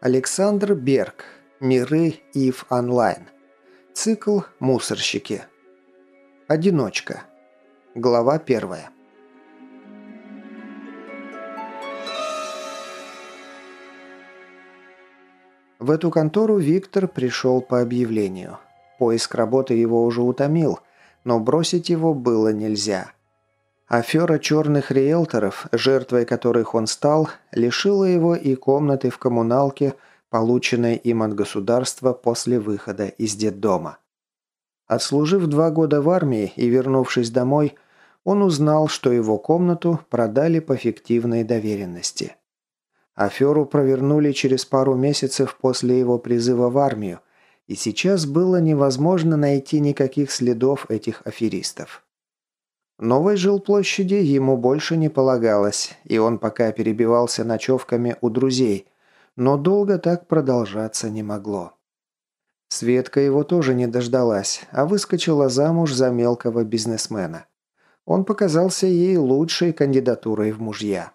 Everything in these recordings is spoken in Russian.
Александр Берг. Миры Ив Онлайн. Цикл «Мусорщики». Одиночка. Глава первая. В эту контору Виктор пришел по объявлению. Поиск работы его уже утомил, но бросить его было нельзя – Афера черных риэлторов, жертвой которых он стал, лишила его и комнаты в коммуналке, полученной им от государства после выхода из детдома. Отслужив два года в армии и вернувшись домой, он узнал, что его комнату продали по фиктивной доверенности. Аферу провернули через пару месяцев после его призыва в армию, и сейчас было невозможно найти никаких следов этих аферистов. Новой жилплощади ему больше не полагалось, и он пока перебивался ночевками у друзей, но долго так продолжаться не могло. Светка его тоже не дождалась, а выскочила замуж за мелкого бизнесмена. Он показался ей лучшей кандидатурой в мужья.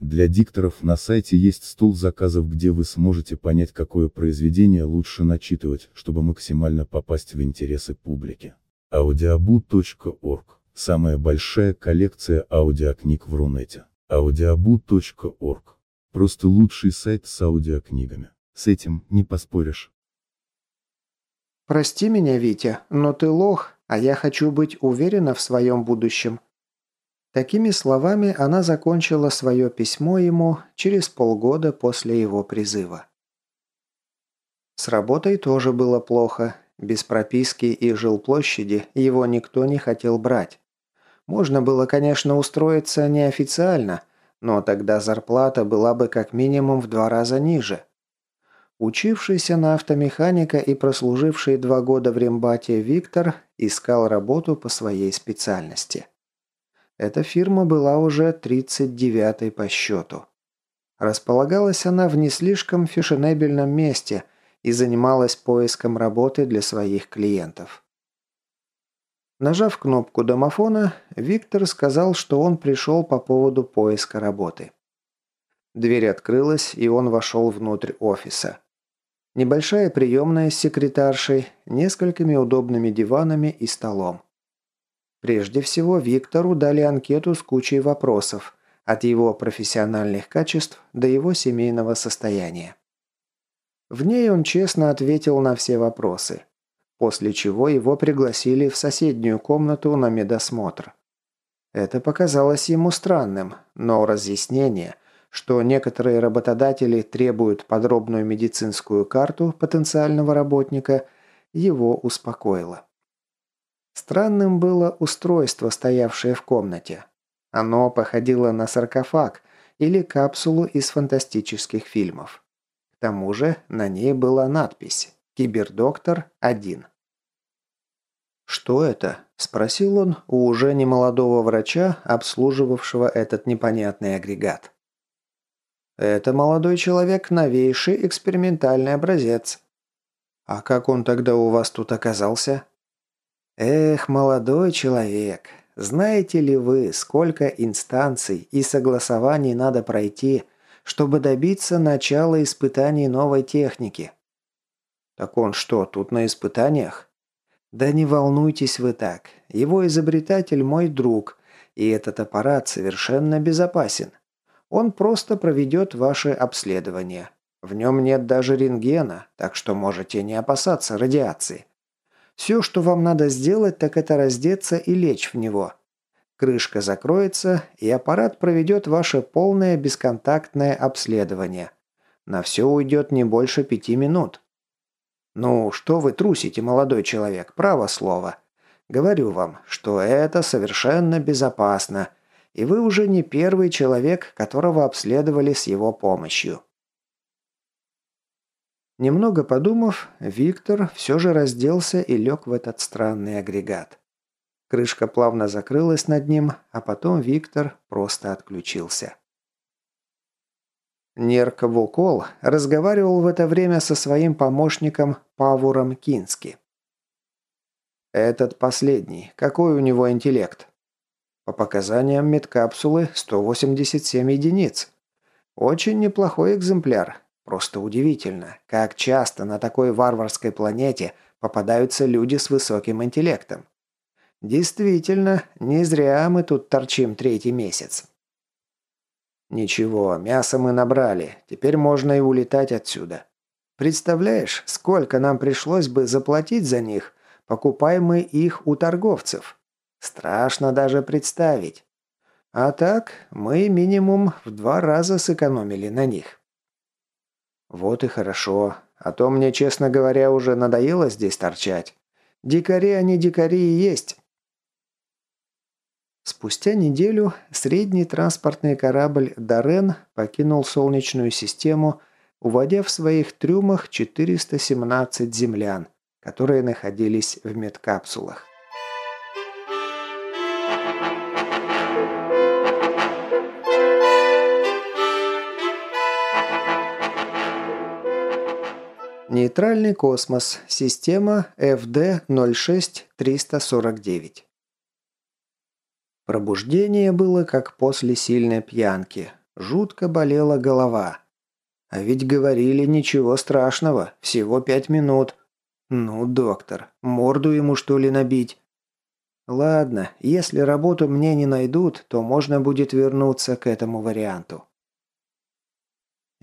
Для дикторов на сайте есть стол заказов, где вы сможете понять, какое произведение лучше начитывать, чтобы максимально попасть в интересы публики. audiobu.org Самая большая коллекция аудиокниг в Рунете. audiobu.org. Просто лучший сайт с аудиокнигами. С этим не поспоришь. «Прости меня, Витя, но ты лох, а я хочу быть уверена в своем будущем». Такими словами она закончила свое письмо ему через полгода после его призыва. С работой тоже было плохо. Без прописки и жилплощади его никто не хотел брать. Можно было, конечно, устроиться неофициально, но тогда зарплата была бы как минимум в два раза ниже. Учившийся на автомеханика и прослуживший два года в Рембате Виктор искал работу по своей специальности. Эта фирма была уже 39-й по счету. Располагалась она в не слишком фешенебельном месте и занималась поиском работы для своих клиентов. Нажав кнопку домофона, Виктор сказал, что он пришел по поводу поиска работы. Дверь открылась, и он вошел внутрь офиса. Небольшая приемная с секретаршей, несколькими удобными диванами и столом. Прежде всего, Виктору дали анкету с кучей вопросов, от его профессиональных качеств до его семейного состояния. В ней он честно ответил на все вопросы после чего его пригласили в соседнюю комнату на медосмотр. Это показалось ему странным, но разъяснение, что некоторые работодатели требуют подробную медицинскую карту потенциального работника, его успокоило. Странным было устройство, стоявшее в комнате. Оно походило на саркофаг или капсулу из фантастических фильмов. К тому же на ней была надпись Кибердоктор 1. «Что это?» – спросил он у уже немолодого врача, обслуживавшего этот непонятный агрегат. «Это, молодой человек, новейший экспериментальный образец». «А как он тогда у вас тут оказался?» «Эх, молодой человек, знаете ли вы, сколько инстанций и согласований надо пройти, чтобы добиться начала испытаний новой техники?» Так он что, тут на испытаниях? Да не волнуйтесь вы так. Его изобретатель мой друг, и этот аппарат совершенно безопасен. Он просто проведет ваше обследование. В нем нет даже рентгена, так что можете не опасаться радиации. Все, что вам надо сделать, так это раздеться и лечь в него. Крышка закроется, и аппарат проведет ваше полное бесконтактное обследование. На все уйдет не больше пяти минут. «Ну, что вы трусите, молодой человек, право слово. Говорю вам, что это совершенно безопасно, и вы уже не первый человек, которого обследовали с его помощью». Немного подумав, Виктор все же разделся и лег в этот странный агрегат. Крышка плавно закрылась над ним, а потом Виктор просто отключился. Нерк Вукол разговаривал в это время со своим помощником Павуром Кински. «Этот последний. Какой у него интеллект?» «По показаниям медкапсулы 187 единиц. Очень неплохой экземпляр. Просто удивительно, как часто на такой варварской планете попадаются люди с высоким интеллектом. Действительно, не зря мы тут торчим третий месяц. Ничего, мясо мы набрали, теперь можно и улетать отсюда. Представляешь, сколько нам пришлось бы заплатить за них, покупая мы их у торговцев? Страшно даже представить. А так, мы минимум в два раза сэкономили на них. Вот и хорошо. А то мне, честно говоря, уже надоело здесь торчать. Дикари они дикари и есть. Спустя неделю средний транспортный корабль «Дорен» покинул Солнечную систему, уводя в своих трюмах 417 землян, которые находились в медкапсулах. Нейтральный космос. Система FD-06-349. Пробуждение было как после сильной пьянки. Жутко болела голова. А ведь говорили ничего страшного, всего пять минут. Ну, доктор, морду ему что ли набить? Ладно, если работу мне не найдут, то можно будет вернуться к этому варианту.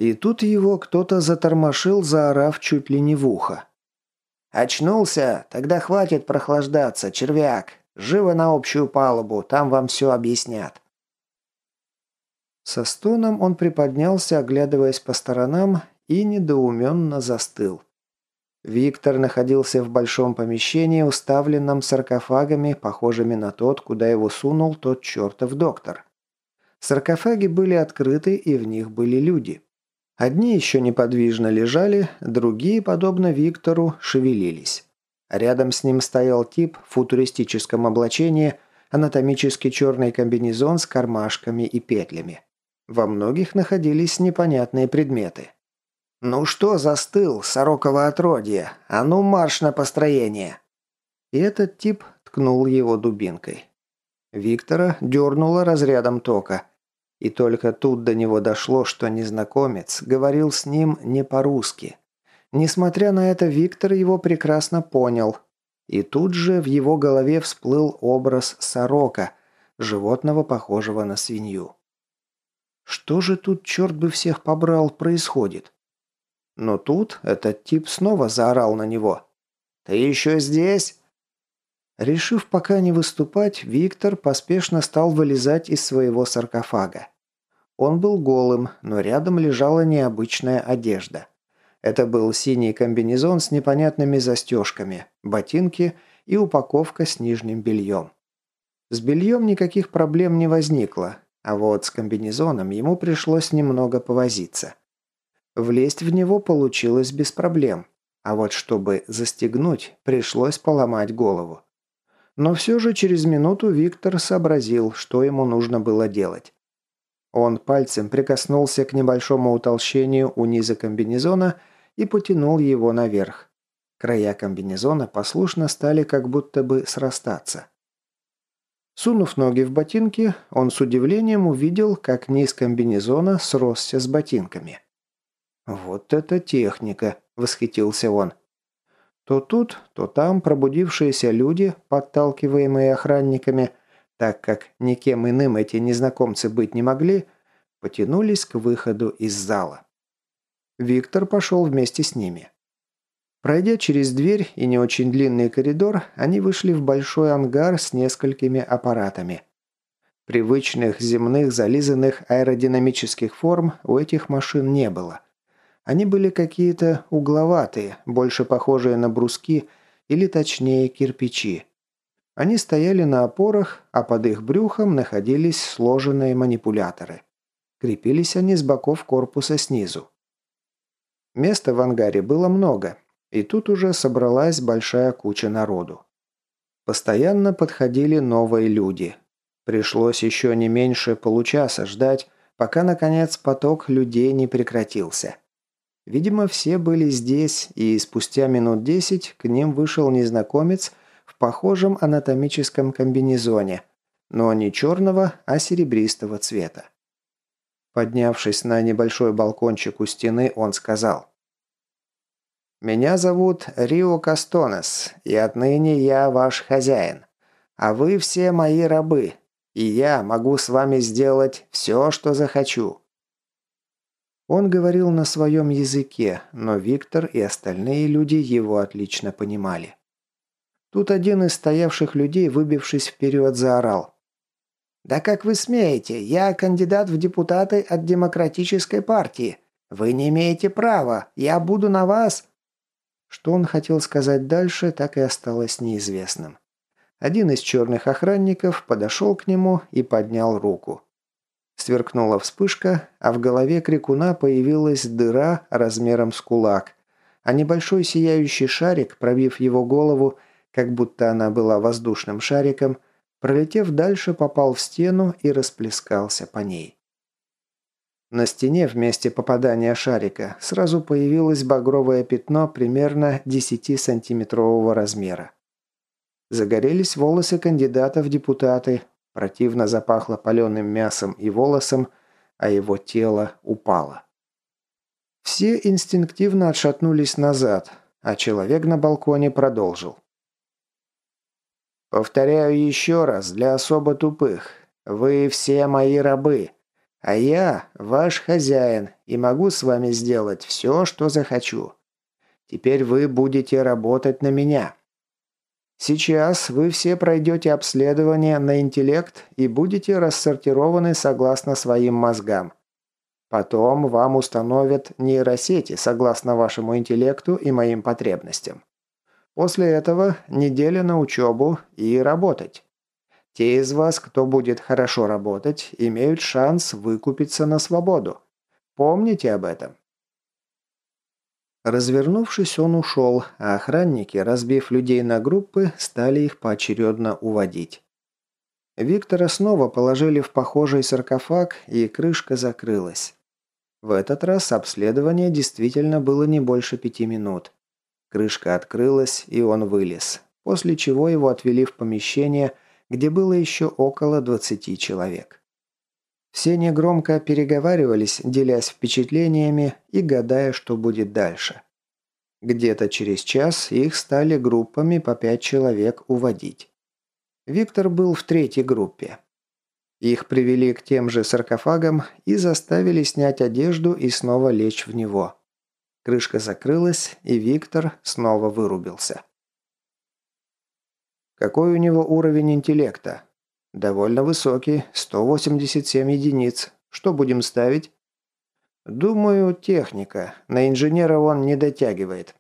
И тут его кто-то затормошил, заорав чуть ли не в ухо. «Очнулся? Тогда хватит прохлаждаться, червяк. Живо на общую палубу, там вам все объяснят». Со стоном он приподнялся, оглядываясь по сторонам, и недоуменно застыл. Виктор находился в большом помещении, уставленном саркофагами, похожими на тот, куда его сунул тот чертов доктор. Саркофаги были открыты, и в них были люди. Одни еще неподвижно лежали, другие, подобно Виктору, шевелились. Рядом с ним стоял тип в футуристическом облачении, анатомический черный комбинезон с кармашками и петлями. Во многих находились непонятные предметы. «Ну что застыл, сороково отродье? А ну марш на построение!» И этот тип ткнул его дубинкой. Виктора дернуло разрядом тока. И только тут до него дошло, что незнакомец говорил с ним не по-русски. Несмотря на это, Виктор его прекрасно понял. И тут же в его голове всплыл образ сорока, животного, похожего на свинью. Что же тут, черт бы всех побрал, происходит? Но тут этот тип снова заорал на него. «Ты еще здесь?» Решив пока не выступать, Виктор поспешно стал вылезать из своего саркофага. Он был голым, но рядом лежала необычная одежда. Это был синий комбинезон с непонятными застежками, ботинки и упаковка с нижним бельем. С бельем никаких проблем не возникло, а вот с комбинезоном ему пришлось немного повозиться. Влезть в него получилось без проблем, а вот чтобы застегнуть, пришлось поломать голову. Но все же через минуту Виктор сообразил, что ему нужно было делать. Он пальцем прикоснулся к небольшому утолщению у низа комбинезона и потянул его наверх. Края комбинезона послушно стали как будто бы срастаться. Сунув ноги в ботинки, он с удивлением увидел, как низ комбинезона сросся с ботинками. «Вот это техника!» – восхитился он. То тут, то там пробудившиеся люди, подталкиваемые охранниками, так как никем иным эти незнакомцы быть не могли, потянулись к выходу из зала. Виктор пошел вместе с ними. Пройдя через дверь и не очень длинный коридор, они вышли в большой ангар с несколькими аппаратами. Привычных земных зализанных аэродинамических форм у этих машин не было. Они были какие-то угловатые, больше похожие на бруски или точнее кирпичи. Они стояли на опорах, а под их брюхом находились сложенные манипуляторы. Крепились они с боков корпуса снизу. Места в ангаре было много, и тут уже собралась большая куча народу. Постоянно подходили новые люди. Пришлось еще не меньше получаса ждать, пока, наконец, поток людей не прекратился. Видимо, все были здесь, и спустя минут десять к ним вышел незнакомец похожем анатомическом комбинезоне, но не черного, а серебристого цвета. Поднявшись на небольшой балкончик у стены, он сказал. «Меня зовут Рио Кастонес, и отныне я ваш хозяин. А вы все мои рабы, и я могу с вами сделать все, что захочу. Он говорил на своем языке, но Виктор и остальные люди его отлично понимали. Тут один из стоявших людей, выбившись вперед, заорал. «Да как вы смеете? Я кандидат в депутаты от Демократической партии. Вы не имеете права. Я буду на вас...» Что он хотел сказать дальше, так и осталось неизвестным. Один из черных охранников подошел к нему и поднял руку. Сверкнула вспышка, а в голове крикуна появилась дыра размером с кулак, а небольшой сияющий шарик, пробив его голову, как будто она была воздушным шариком, пролетев дальше, попал в стену и расплескался по ней. На стене вместе попадания шарика сразу появилось багровое пятно примерно 10-сантиметрового размера. Загорелись волосы кандидата в депутаты, Противно запахло паленым мясом и волосом, а его тело упало. Все инстинктивно отшатнулись назад, а человек на балконе продолжил. «Повторяю еще раз для особо тупых. Вы все мои рабы, а я ваш хозяин и могу с вами сделать все, что захочу. Теперь вы будете работать на меня. Сейчас вы все пройдете обследование на интеллект и будете рассортированы согласно своим мозгам. Потом вам установят нейросети согласно вашему интеллекту и моим потребностям. После этого неделя на учебу и работать. Те из вас, кто будет хорошо работать, имеют шанс выкупиться на свободу. Помните об этом. Развернувшись, он ушел, а охранники, разбив людей на группы, стали их поочередно уводить. Виктора снова положили в похожий саркофаг, и крышка закрылась. В этот раз обследование действительно было не больше пяти минут. Крышка открылась, и он вылез, после чего его отвели в помещение, где было еще около 20 человек. Все негромко переговаривались, делясь впечатлениями и гадая, что будет дальше. Где-то через час их стали группами по пять человек уводить. Виктор был в третьей группе. Их привели к тем же саркофагам и заставили снять одежду и снова лечь в него. Крышка закрылась, и Виктор снова вырубился. Какой у него уровень интеллекта? «Довольно высокий, 187 единиц. Что будем ставить?» «Думаю, техника. На инженера он не дотягивает».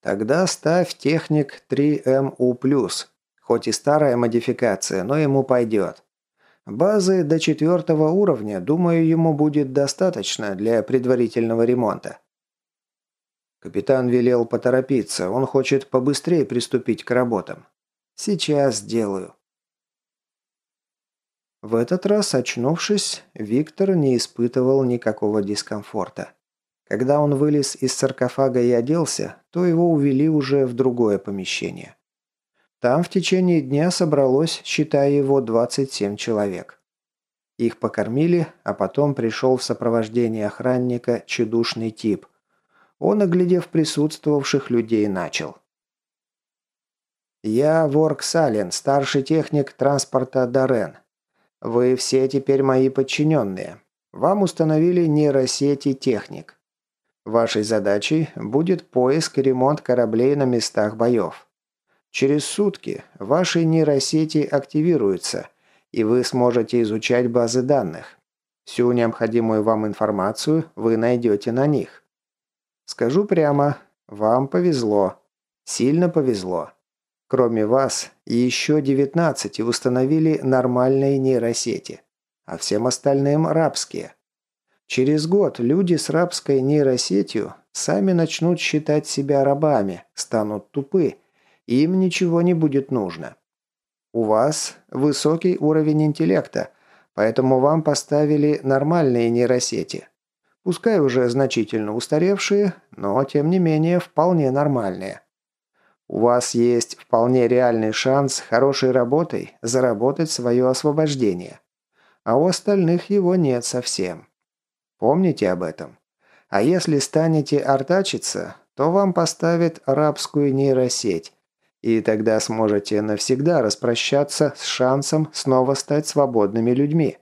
«Тогда ставь техник 3МУ+. Хоть и старая модификация, но ему пойдет. Базы до четвертого уровня, думаю, ему будет достаточно для предварительного ремонта». Капитан велел поторопиться, он хочет побыстрее приступить к работам. «Сейчас сделаю». В этот раз, очнувшись, Виктор не испытывал никакого дискомфорта. Когда он вылез из саркофага и оделся, то его увели уже в другое помещение. Там в течение дня собралось, считая его, 27 человек. Их покормили, а потом пришел в сопровождении охранника чудушный тип. Он, оглядев присутствовавших людей, начал. «Я Ворк Сален, старший техник транспорта Дорен. Вы все теперь мои подчиненные. Вам установили нейросети техник. Вашей задачей будет поиск и ремонт кораблей на местах боев. Через сутки ваши нейросети активируются, и вы сможете изучать базы данных. Всю необходимую вам информацию вы найдете на них. Скажу прямо, вам повезло. Сильно повезло. Кроме вас, еще 19 установили нормальные нейросети, а всем остальным рабские. Через год люди с рабской нейросетью сами начнут считать себя рабами, станут тупы, и им ничего не будет нужно. У вас высокий уровень интеллекта, поэтому вам поставили нормальные нейросети. Пускай уже значительно устаревшие, но тем не менее вполне нормальные. У вас есть вполне реальный шанс хорошей работой заработать свое освобождение. А у остальных его нет совсем. Помните об этом. А если станете артачиться, то вам поставят рабскую нейросеть, и тогда сможете навсегда распрощаться с шансом снова стать свободными людьми.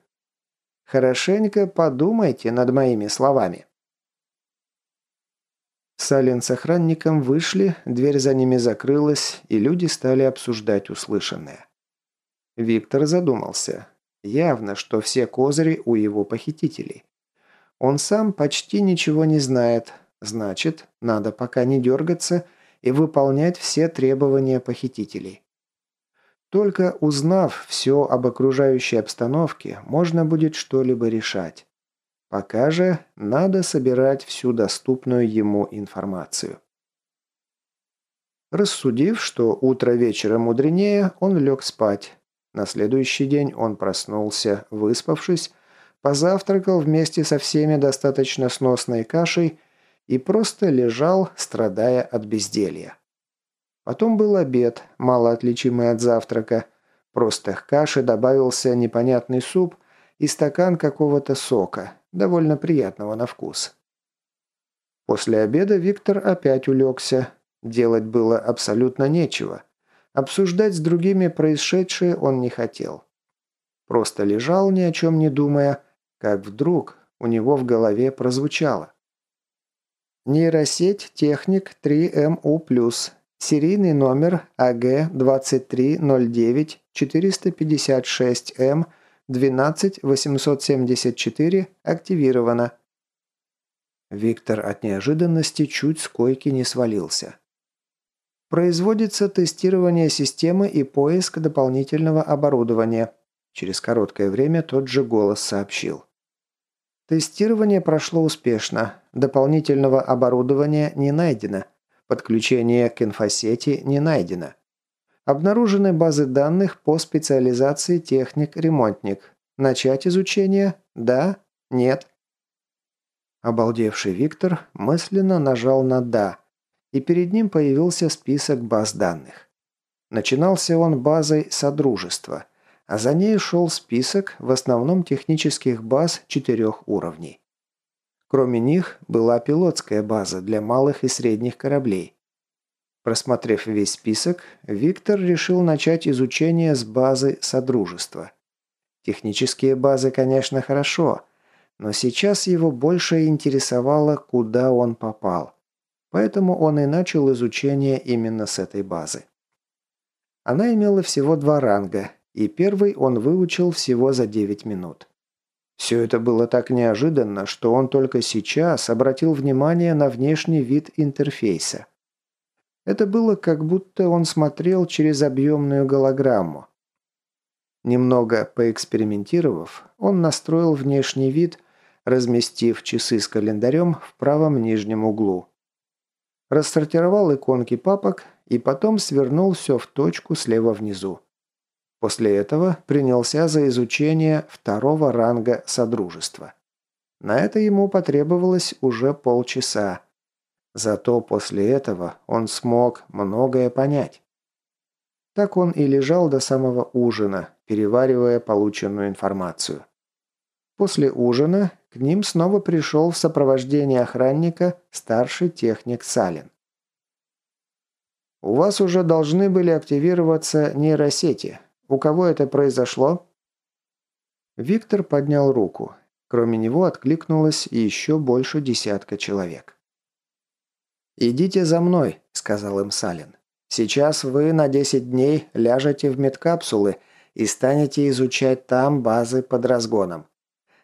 Хорошенько подумайте над моими словами. Салин с охранником вышли, дверь за ними закрылась, и люди стали обсуждать услышанное. Виктор задумался. Явно, что все козыри у его похитителей. Он сам почти ничего не знает, значит, надо пока не дергаться и выполнять все требования похитителей. Только узнав все об окружающей обстановке, можно будет что-либо решать. Пока же надо собирать всю доступную ему информацию. Рассудив, что утро вечера мудренее, он лег спать. На следующий день он проснулся, выспавшись, позавтракал вместе со всеми достаточно сносной кашей и просто лежал, страдая от безделья. Потом был обед, мало отличимый от завтрака. Просто к каше добавился непонятный суп и стакан какого-то сока, довольно приятного на вкус. После обеда Виктор опять улегся. Делать было абсолютно нечего. Обсуждать с другими происшедшее он не хотел. Просто лежал, ни о чем не думая, как вдруг у него в голове прозвучало. Нейросеть «Техник 3МУ+», серийный номер АГ-2309-456М 12874 активировано. Виктор от неожиданности чуть с койки не свалился. Производится тестирование системы и поиск дополнительного оборудования. Через короткое время тот же голос сообщил. Тестирование прошло успешно. Дополнительного оборудования не найдено. Подключение к инфосети не найдено. Обнаружены базы данных по специализации техник-ремонтник. Начать изучение? Да? Нет? Обалдевший Виктор мысленно нажал на «да», и перед ним появился список баз данных. Начинался он базой Содружества, а за ней шел список в основном технических баз четырех уровней. Кроме них была пилотская база для малых и средних кораблей, Просмотрев весь список, Виктор решил начать изучение с базы Содружества. Технические базы, конечно, хорошо, но сейчас его больше интересовало, куда он попал. Поэтому он и начал изучение именно с этой базы. Она имела всего два ранга, и первый он выучил всего за 9 минут. Все это было так неожиданно, что он только сейчас обратил внимание на внешний вид интерфейса – это было как будто он смотрел через объемную голограмму. Немного поэкспериментировав, он настроил внешний вид, разместив часы с календарем в правом нижнем углу. Рассортировал иконки папок и потом свернул все в точку слева внизу. После этого принялся за изучение второго ранга Содружества. На это ему потребовалось уже полчаса, Зато после этого он смог многое понять. Так он и лежал до самого ужина, переваривая полученную информацию. После ужина к ним снова пришел в сопровождении охранника старший техник Салин. «У вас уже должны были активироваться нейросети. У кого это произошло?» Виктор поднял руку. Кроме него откликнулось еще больше десятка человек. «Идите за мной», – сказал им Салин. «Сейчас вы на 10 дней ляжете в медкапсулы и станете изучать там базы под разгоном.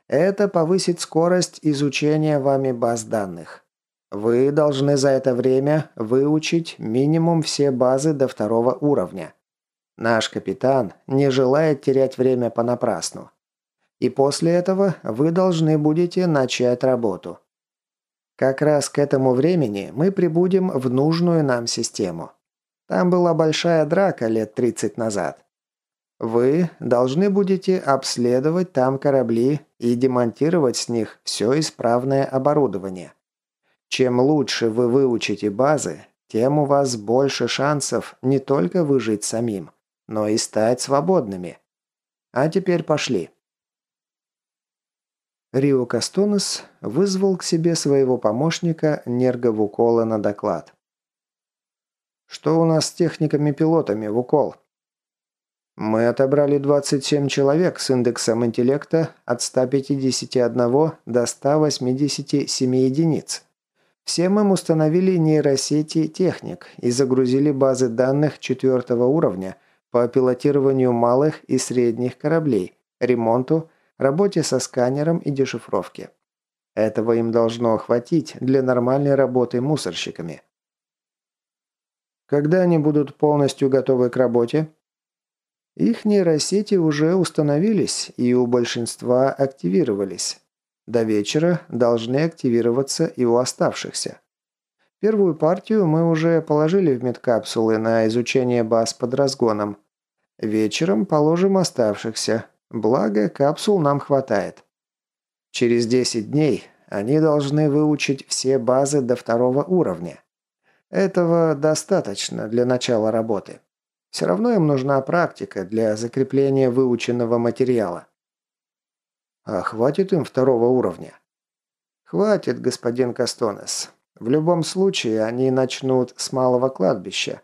Это повысит скорость изучения вами баз данных. Вы должны за это время выучить минимум все базы до второго уровня. Наш капитан не желает терять время понапрасну. И после этого вы должны будете начать работу. Как раз к этому времени мы прибудем в нужную нам систему. Там была большая драка лет 30 назад. Вы должны будете обследовать там корабли и демонтировать с них все исправное оборудование. Чем лучше вы выучите базы, тем у вас больше шансов не только выжить самим, но и стать свободными. А теперь пошли. Рио Кастонес вызвал к себе своего помощника Нерго Вукола на доклад. «Что у нас с техниками-пилотами, Вукол?» «Мы отобрали 27 человек с индексом интеллекта от 151 до 187 единиц. Всем им установили нейросети техник и загрузили базы данных четвертого уровня по пилотированию малых и средних кораблей, ремонту работе со сканером и дешифровке. Этого им должно хватить для нормальной работы мусорщиками. Когда они будут полностью готовы к работе? Их нейросети уже установились и у большинства активировались. До вечера должны активироваться и у оставшихся. Первую партию мы уже положили в медкапсулы на изучение баз под разгоном. Вечером положим оставшихся, Благо, капсул нам хватает. Через 10 дней они должны выучить все базы до второго уровня. Этого достаточно для начала работы. Все равно им нужна практика для закрепления выученного материала. А хватит им второго уровня? Хватит, господин Кастонес. В любом случае, они начнут с малого кладбища.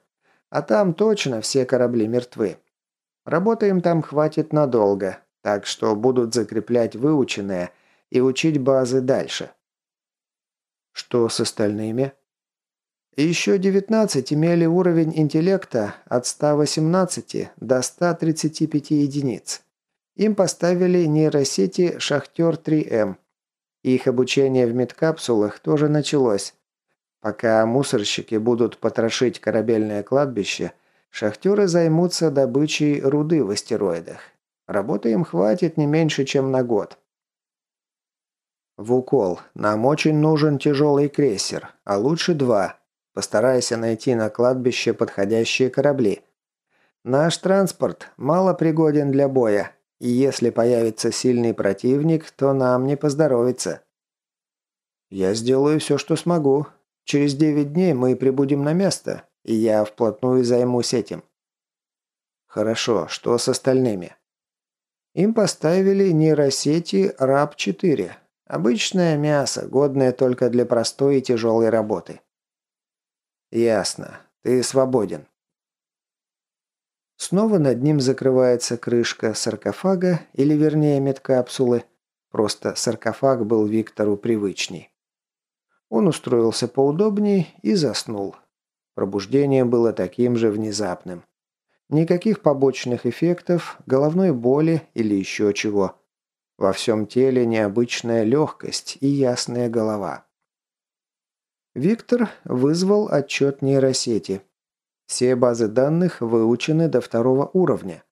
А там точно все корабли мертвы. Работы им там хватит надолго, так что будут закреплять выученное и учить базы дальше. Что с остальными? Еще 19 имели уровень интеллекта от 118 до 135 единиц. Им поставили нейросети «Шахтер-3М». Их обучение в медкапсулах тоже началось. Пока мусорщики будут потрошить корабельное кладбище – Шахтеры займутся добычей руды в астероидах. Работы им хватит не меньше, чем на год. В укол. Нам очень нужен тяжелый крейсер, а лучше два. Постарайся найти на кладбище подходящие корабли. Наш транспорт мало пригоден для боя, и если появится сильный противник, то нам не поздоровится. Я сделаю все, что смогу. Через девять дней мы прибудем на место, и я вплотную займусь этим. Хорошо, что с остальными? Им поставили нейросети РАП-4. Обычное мясо, годное только для простой и тяжелой работы. Ясно. Ты свободен. Снова над ним закрывается крышка саркофага, или вернее медкапсулы. Просто саркофаг был Виктору привычней. Он устроился поудобней и заснул. Пробуждение было таким же внезапным. Никаких побочных эффектов, головной боли или еще чего. Во всем теле необычная легкость и ясная голова. Виктор вызвал отчет нейросети. Все базы данных выучены до второго уровня.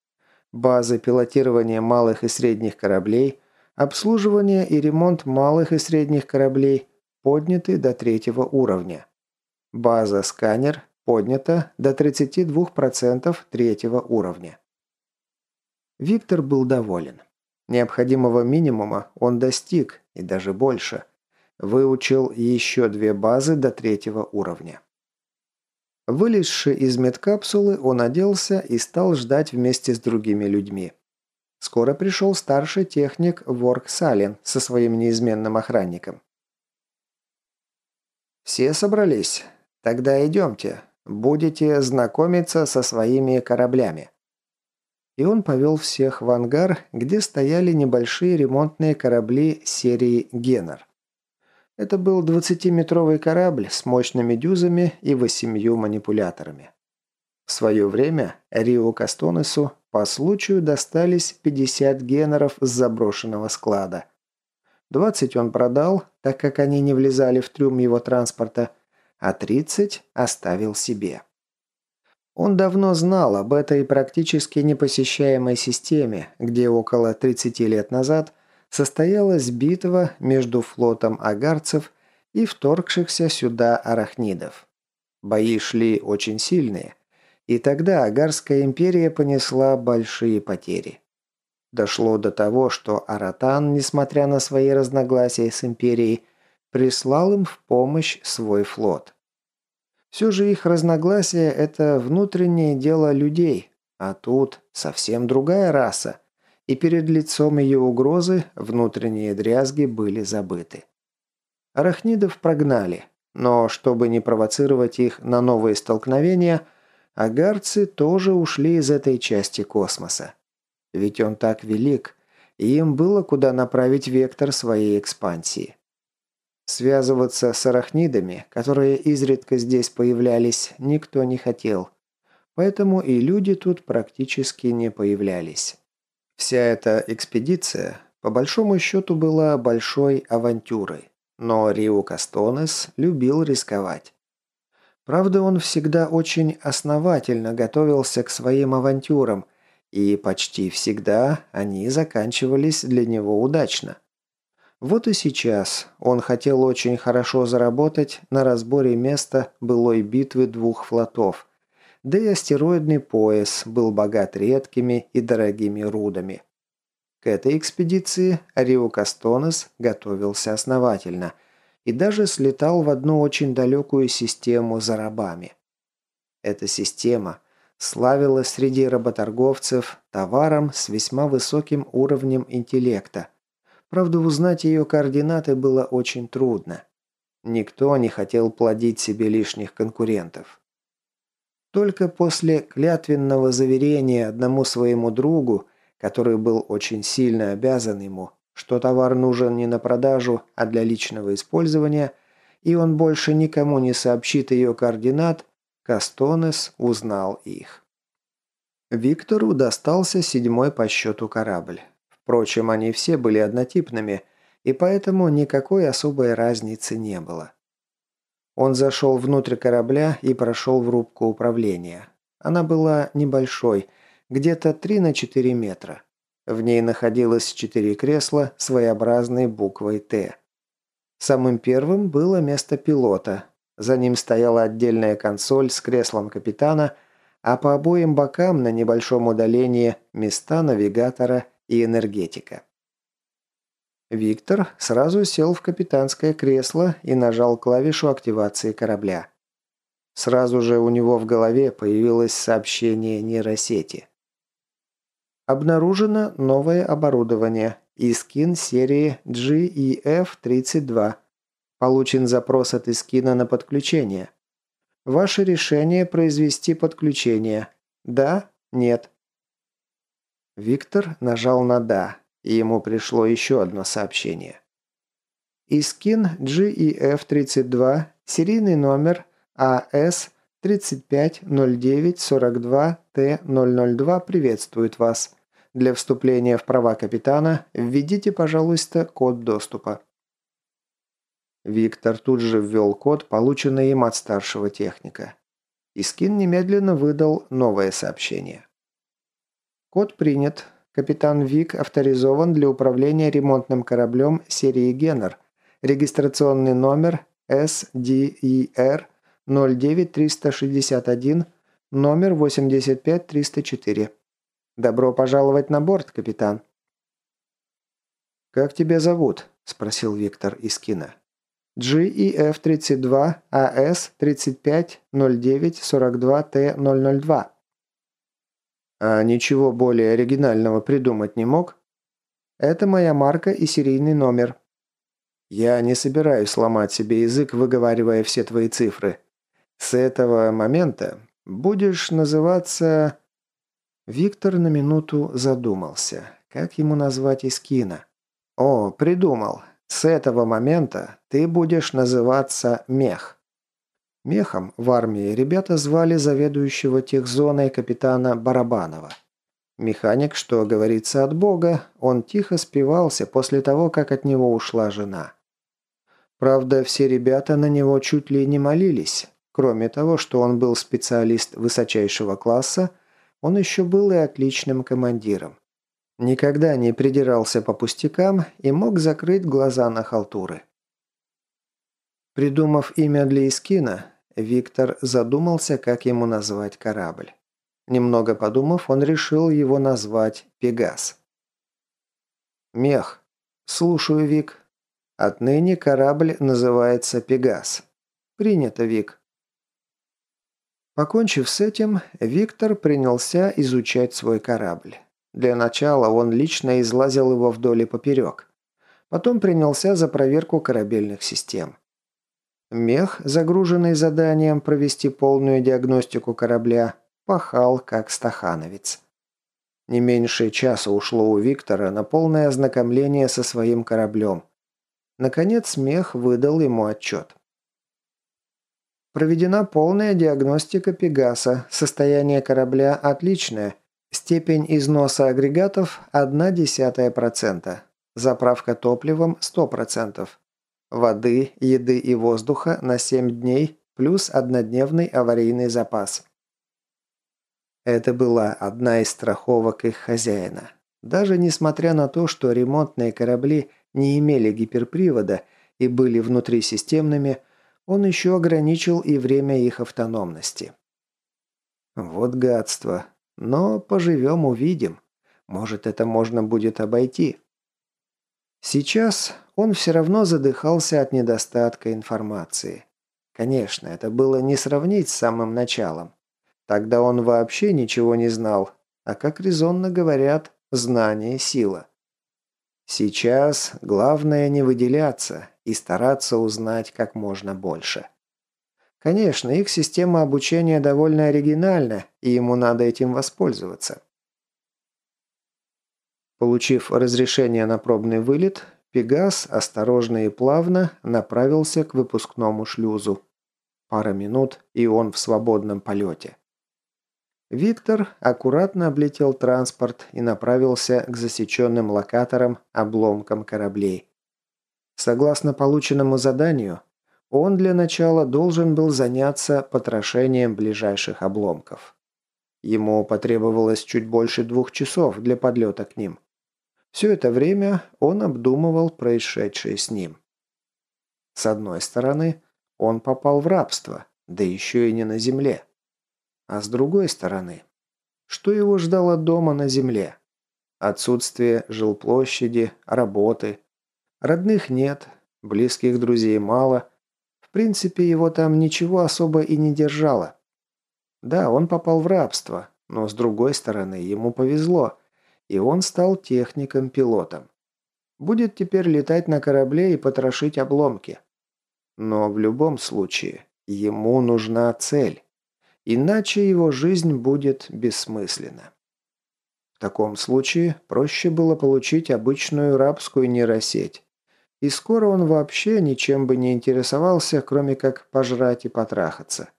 Базы пилотирования малых и средних кораблей, обслуживание и ремонт малых и средних кораблей подняты до третьего уровня. База «Сканер» поднята до 32% третьего уровня. Виктор был доволен. Необходимого минимума он достиг, и даже больше. Выучил еще две базы до третьего уровня. Вылезши из медкапсулы, он оделся и стал ждать вместе с другими людьми. Скоро пришел старший техник Ворк Салин со своим неизменным охранником. «Все собрались?» Тогда идемте. Будете знакомиться со своими кораблями». И он повел всех в ангар, где стояли небольшие ремонтные корабли серии «Генер». Это был 20-метровый корабль с мощными дюзами и восемью манипуляторами. В свое время Рио Кастонесу по случаю достались 50 генеров с заброшенного склада. 20 он продал, так как они не влезали в трюм его транспорта, а 30 оставил себе. Он давно знал об этой практически непосещаемой системе, где около 30 лет назад состоялась битва между флотом агарцев и вторгшихся сюда арахнидов. Бои шли очень сильные, и тогда Агарская империя понесла большие потери. Дошло до того, что Аратан, несмотря на свои разногласия с империей, прислал им в помощь свой флот. Все же их разногласия – это внутреннее дело людей, а тут совсем другая раса, и перед лицом ее угрозы внутренние дрязги были забыты. Арахнидов прогнали, но чтобы не провоцировать их на новые столкновения, агарцы тоже ушли из этой части космоса. Ведь он так велик, и им было куда направить вектор своей экспансии. Связываться с арахнидами, которые изредка здесь появлялись, никто не хотел. Поэтому и люди тут практически не появлялись. Вся эта экспедиция, по большому счету, была большой авантюрой. Но Рио Кастонес любил рисковать. Правда, он всегда очень основательно готовился к своим авантюрам – и почти всегда они заканчивались для него удачно. Вот и сейчас он хотел очень хорошо заработать на разборе места былой битвы двух флотов, да и астероидный пояс был богат редкими и дорогими рудами. К этой экспедиции Рио Кастонес готовился основательно и даже слетал в одну очень далекую систему за рабами. Эта система – славилась среди работорговцев товаром с весьма высоким уровнем интеллекта. Правда, узнать ее координаты было очень трудно. Никто не хотел плодить себе лишних конкурентов. Только после клятвенного заверения одному своему другу, который был очень сильно обязан ему, что товар нужен не на продажу, а для личного использования, и он больше никому не сообщит ее координат, Кастонес узнал их. Виктору достался седьмой по счету корабль. Впрочем, они все были однотипными, и поэтому никакой особой разницы не было. Он зашел внутрь корабля и прошел в рубку управления. Она была небольшой, где-то 3 на 4 метра. В ней находилось четыре кресла своеобразной буквой «Т». Самым первым было место пилота, за ним стояла отдельная консоль с креслом капитана, а по обоим бокам на небольшом удалении места навигатора и энергетика. Виктор сразу сел в капитанское кресло и нажал клавишу активации корабля. Сразу же у него в голове появилось сообщение нейросети. Обнаружено новое оборудование – Искин серии GEF-32 – Получен запрос от Искина на подключение. Ваше решение произвести подключение. Да? Нет? Виктор нажал на «Да», и ему пришло еще одно сообщение. Искин GEF-32, серийный номер АС 350942Т002 приветствует вас. Для вступления в права капитана введите, пожалуйста, код доступа. Виктор тут же ввел код, полученный им от старшего техника. Искин немедленно выдал новое сообщение. Код принят. Капитан Вик авторизован для управления ремонтным кораблем серии «Геннер». Регистрационный номер SDER 09361, номер 85304. Добро пожаловать на борт, капитан. «Как тебя зовут?» – спросил Виктор Искина. GEF-32 AS-3509-42T-002. А ничего более оригинального придумать не мог? Это моя марка и серийный номер. Я не собираюсь ломать себе язык, выговаривая все твои цифры. С этого момента будешь называться... Виктор на минуту задумался. Как ему назвать Искина? О, придумал. С этого момента ты будешь называться Мех. Мехом в армии ребята звали заведующего техзоной капитана Барабанова. Механик, что говорится от Бога, он тихо спивался после того, как от него ушла жена. Правда, все ребята на него чуть ли не молились. Кроме того, что он был специалист высочайшего класса, он еще был и отличным командиром. Никогда не придирался по пустякам и мог закрыть глаза на халтуры. Придумав имя для Искина, Виктор задумался, как ему назвать корабль. Немного подумав, он решил его назвать «Пегас». «Мех. Слушаю, Вик. Отныне корабль называется «Пегас». Принято, Вик». Покончив с этим, Виктор принялся изучать свой корабль. Для начала он лично излазил его вдоль и поперек. Потом принялся за проверку корабельных систем. Мех, загруженный заданием провести полную диагностику корабля, пахал как стахановец. Не меньше часа ушло у Виктора на полное ознакомление со своим кораблем. Наконец Мех выдал ему отчет. Проведена полная диагностика Пегаса. Состояние корабля отличное. Степень износа агрегатов – 0,1%. Заправка топливом – 100%. Воды, еды и воздуха на 7 дней плюс однодневный аварийный запас. Это была одна из страховок их хозяина. Даже несмотря на то, что ремонтные корабли не имели гиперпривода и были внутрисистемными, он еще ограничил и время их автономности. Вот гадство. Но поживем увидим. Может, это можно будет обойти. Сейчас он все равно задыхался от недостатка информации. Конечно, это было не сравнить с самым началом. Тогда он вообще ничего не знал, а как резонно говорят, знание – сила. Сейчас главное не выделяться и стараться узнать как можно больше. Конечно, их система обучения довольно оригинальна, и ему надо этим воспользоваться. Получив разрешение на пробный вылет, Пегас осторожно и плавно направился к выпускному шлюзу. Пара минут, и он в свободном полете. Виктор аккуратно облетел транспорт и направился к засеченным локаторам обломкам кораблей. Согласно полученному заданию, он для начала должен был заняться потрошением ближайших обломков. Ему потребовалось чуть больше двух часов для подлета к ним. Все это время он обдумывал происшедшее с ним. С одной стороны, он попал в рабство, да еще и не на земле. А с другой стороны, что его ждало дома на земле? Отсутствие жилплощади, работы. Родных нет, близких друзей мало. В принципе, его там ничего особо и не держало. Да, он попал в рабство, но с другой стороны, ему повезло, и он стал техником-пилотом. Будет теперь летать на корабле и потрошить обломки. Но в любом случае, ему нужна цель. Иначе его жизнь будет бессмысленна. В таком случае проще было получить обычную рабскую нейросеть. И скоро он вообще ничем бы не интересовался, кроме как пожрать и потрахаться.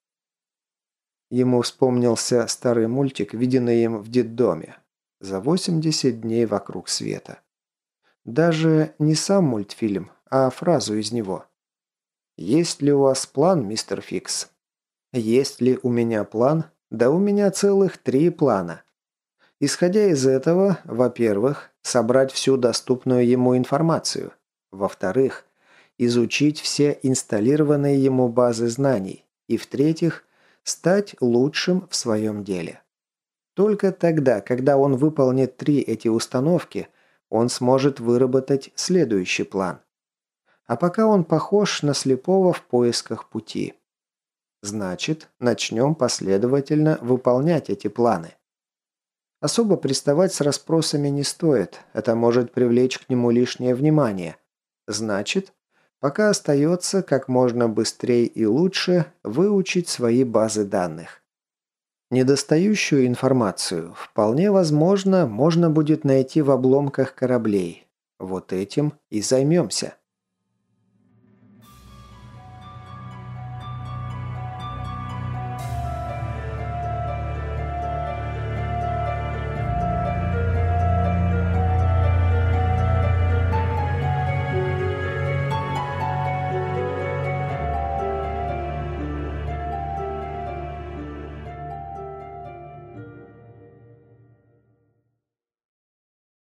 Ему вспомнился старый мультик, виденный им в детдоме. За 80 дней вокруг света. Даже не сам мультфильм, а фразу из него. «Есть ли у вас план, мистер Фикс?» Есть ли у меня план? Да у меня целых три плана. Исходя из этого, во-первых, собрать всю доступную ему информацию. Во-вторых, изучить все инсталлированные ему базы знаний. И в-третьих, стать лучшим в своем деле. Только тогда, когда он выполнит три эти установки, он сможет выработать следующий план. А пока он похож на слепого в поисках пути. Значит, начнем последовательно выполнять эти планы. Особо приставать с расспросами не стоит, это может привлечь к нему лишнее внимание. Значит, пока остается как можно быстрее и лучше выучить свои базы данных. Недостающую информацию вполне возможно можно будет найти в обломках кораблей. Вот этим и займемся.